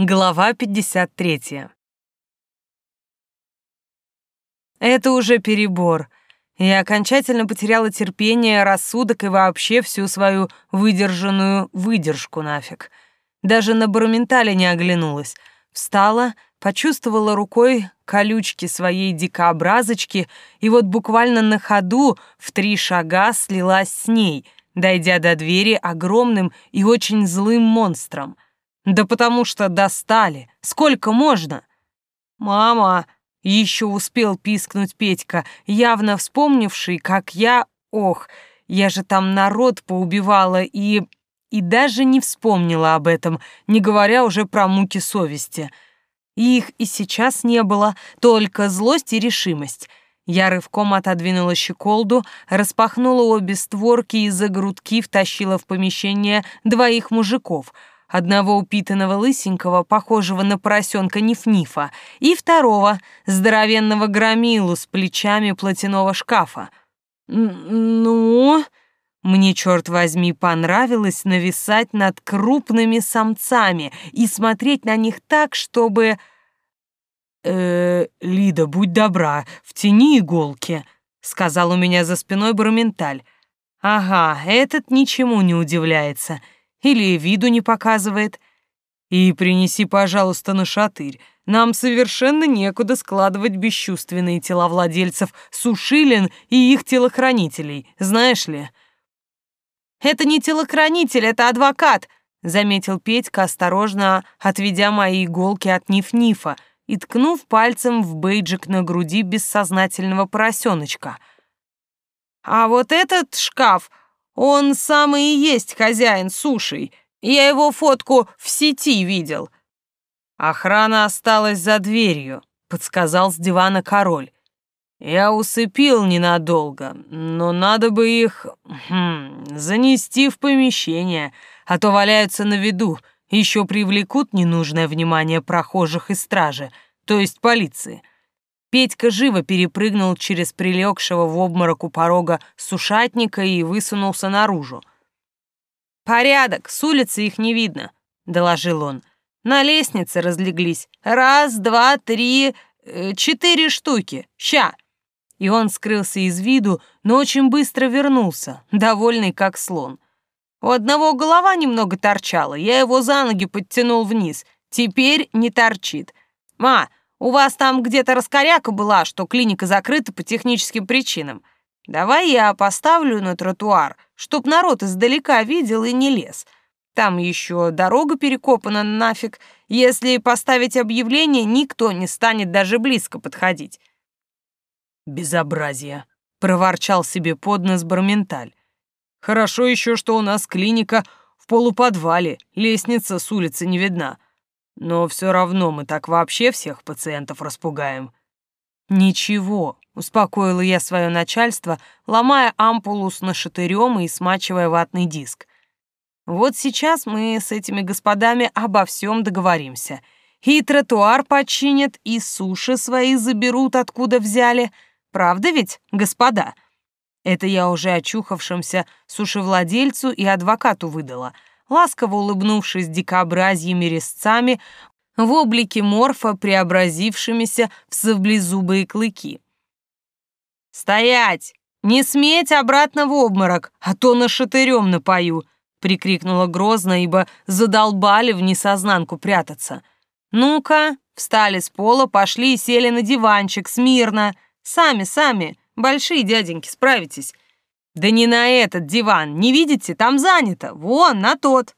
Глава 53. Это уже перебор. Я окончательно потеряла терпение, рассудок и вообще всю свою выдержанную выдержку нафиг. Даже на барументале не оглянулась. Встала, почувствовала рукой колючки своей дикообразочки и вот буквально на ходу в три шага слилась с ней, дойдя до двери огромным и очень злым монстром — да потому что достали. Сколько можно? Мама, еще успел пискнуть Петька, явно вспомнивший, как я... Ох, я же там народ поубивала и... И даже не вспомнила об этом, не говоря уже про муки совести. Их и сейчас не было, только злость и решимость. Я рывком отодвинула щеколду, распахнула обе створки и за грудки втащила в помещение двоих мужиков — одного упитанного лысенького, похожего на поросенка Ниф-Нифа, и второго, здоровенного громилу с плечами платяного шкафа. «Ну...» Мне, черт возьми, понравилось нависать над крупными самцами и смотреть на них так, чтобы... «Э, Лида, будь добра, втяни иголки», — сказал у меня за спиной Барменталь. «Ага, этот ничему не удивляется» или виду не показывает. И принеси, пожалуйста, на шатырь. Нам совершенно некуда складывать бесчувственные тела владельцев сушилин и их телохранителей, знаешь ли. Это не телохранитель, это адвокат, заметил Петька, осторожно отведя мои иголки от Ниф-Нифа и ткнув пальцем в бейджик на груди бессознательного поросеночка. А вот этот шкаф он самый и есть хозяин суши. Я его фотку в сети видел. Охрана осталась за дверью, подсказал с дивана король. Я усыпил ненадолго, но надо бы их хм, занести в помещение, а то валяются на виду, еще привлекут ненужное внимание прохожих и стражи, то есть полиции. Петька живо перепрыгнул через прилегшего в обморок у порога сушатника и высунулся наружу. «Порядок, с улицы их не видно», — доложил он. «На лестнице разлеглись. Раз, два, три, э, четыре штуки. Ща!» И он скрылся из виду, но очень быстро вернулся, довольный как слон. У одного голова немного торчала, я его за ноги подтянул вниз. Теперь не торчит. «Ма, у вас там где-то раскоряка была, что клиника закрыта по техническим причинам. Давай я поставлю на тротуар, чтоб народ издалека видел и не лез. Там еще дорога перекопана нафиг. Если поставить объявление, никто не станет даже близко подходить. Безобразие, проворчал себе под нос Барменталь. Хорошо еще, что у нас клиника в полуподвале, лестница с улицы не видна. Но все равно мы так вообще всех пациентов распугаем. Ничего, успокоила я свое начальство, ломая ампулу с нашатырем и смачивая ватный диск. Вот сейчас мы с этими господами обо всем договоримся. И тротуар починят, и суши свои заберут, откуда взяли. Правда ведь, господа? Это я уже очухавшимся сушевладельцу и адвокату выдала — ласково улыбнувшись дикообразьями резцами, в облике морфа, преобразившимися в саблезубые клыки. «Стоять! Не сметь обратно в обморок, а то на шатырем напою!» — прикрикнула грозно, ибо задолбали в несознанку прятаться. «Ну-ка!» — встали с пола, пошли и сели на диванчик, смирно. «Сами, сами, большие дяденьки, справитесь. Да не на этот диван, не видите, там занято, вон, на тот.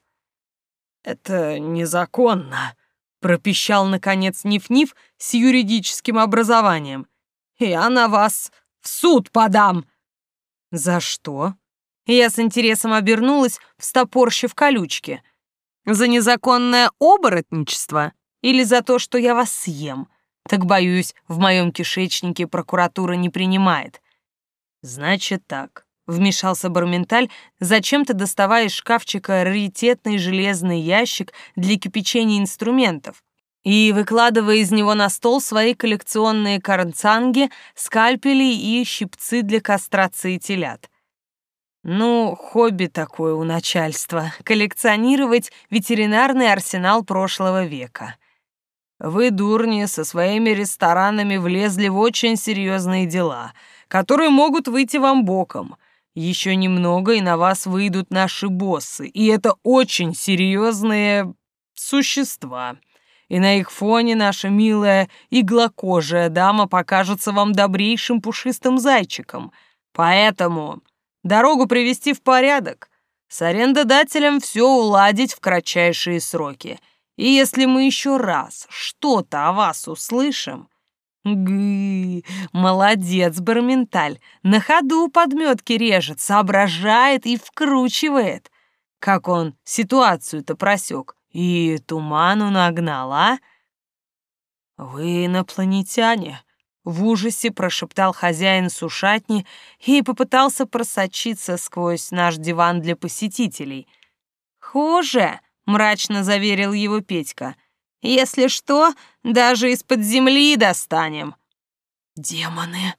Это незаконно, пропищал наконец Ниф-Ниф с юридическим образованием. Я на вас в суд подам. За что? Я с интересом обернулась, встопорщив колючки. За незаконное оборотничество или за то, что я вас съем? Так, боюсь, в моем кишечнике прокуратура не принимает. Значит так, Вмешался Барменталь, зачем-то доставая из шкафчика раритетный железный ящик для кипячения инструментов и выкладывая из него на стол свои коллекционные карнцанги, скальпели и щипцы для кастрации телят. Ну, хобби такое у начальства — коллекционировать ветеринарный арсенал прошлого века. Вы, дурни, со своими ресторанами влезли в очень серьезные дела, которые могут выйти вам боком. Еще немного, и на вас выйдут наши боссы, и это очень серьезные существа. И на их фоне наша милая иглокожая дама покажется вам добрейшим пушистым зайчиком. Поэтому дорогу привести в порядок, с арендодателем все уладить в кратчайшие сроки — и если мы еще раз что-то о вас услышим... Гы, молодец, Барменталь, на ходу подметки режет, соображает и вкручивает. Как он ситуацию-то просек и туману нагнал, а? Вы инопланетяне, в ужасе прошептал хозяин сушатни и попытался просочиться сквозь наш диван для посетителей. Хуже, мрачно заверил его Петька. Если что, даже из-под земли достанем. Демоны,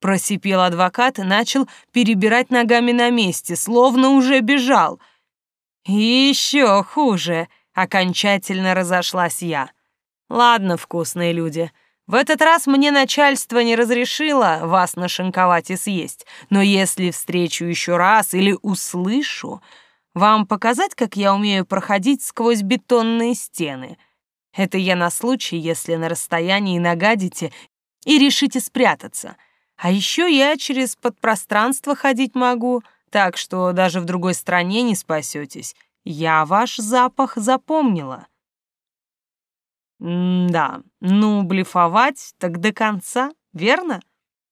просипел адвокат и начал перебирать ногами на месте, словно уже бежал. Еще хуже, окончательно разошлась я. Ладно, вкусные люди, в этот раз мне начальство не разрешило вас нашинковать и съесть, но если встречу еще раз или услышу, вам показать, как я умею проходить сквозь бетонные стены? Это я на случай, если на расстоянии нагадите и решите спрятаться. А еще я через подпространство ходить могу, так что даже в другой стране не спасетесь. Я ваш запах запомнила. М-да, ну, блефовать так до конца, верно?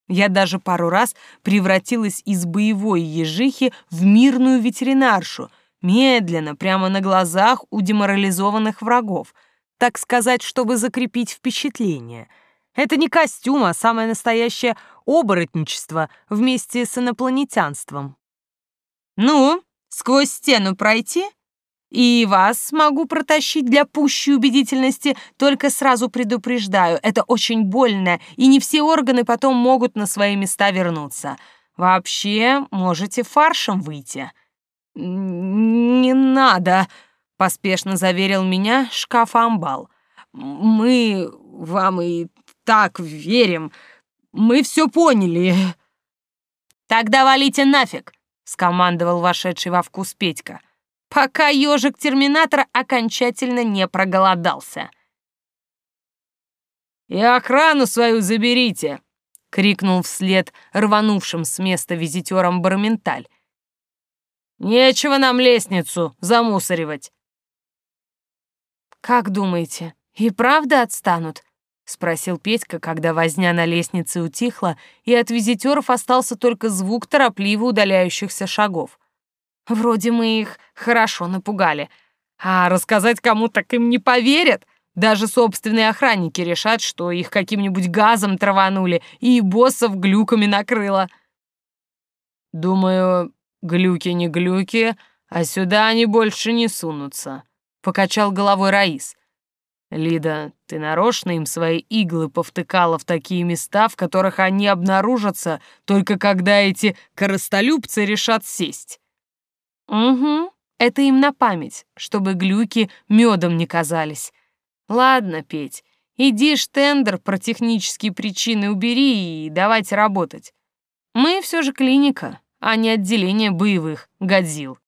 Я даже пару раз превратилась из боевой ежихи в мирную ветеринаршу, медленно, прямо на глазах у деморализованных врагов, так сказать, чтобы закрепить впечатление. Это не костюм, а самое настоящее оборотничество вместе с инопланетянством. «Ну, сквозь стену пройти?» И вас смогу протащить для пущей убедительности, только сразу предупреждаю, это очень больно, и не все органы потом могут на свои места вернуться. Вообще, можете фаршем выйти. Не надо, поспешно заверил меня шкаф Амбал. Мы вам и так верим. Мы все поняли. Тогда валите нафиг, скомандовал вошедший во вкус Петька пока ежик Терминатора окончательно не проголодался. «И охрану свою заберите!» — крикнул вслед рванувшим с места визитерам Барменталь. «Нечего нам лестницу замусоривать!» «Как думаете, и правда отстанут?» — спросил Петька, когда возня на лестнице утихла, и от визитеров остался только звук торопливо удаляющихся шагов. Вроде мы их хорошо напугали. А рассказать кому так им не поверят. Даже собственные охранники решат, что их каким-нибудь газом траванули и боссов глюками накрыло. Думаю, глюки не глюки, а сюда они больше не сунутся, покачал головой Раис. Лида, ты нарочно им свои иглы повтыкала в такие места, в которых они обнаружатся, только когда эти коростолюбцы решат сесть. Угу, это им на память, чтобы глюки медом не казались. Ладно, Петь, иди штендер про технические причины убери и давайте работать. Мы все же клиника, а не отделение боевых годзил.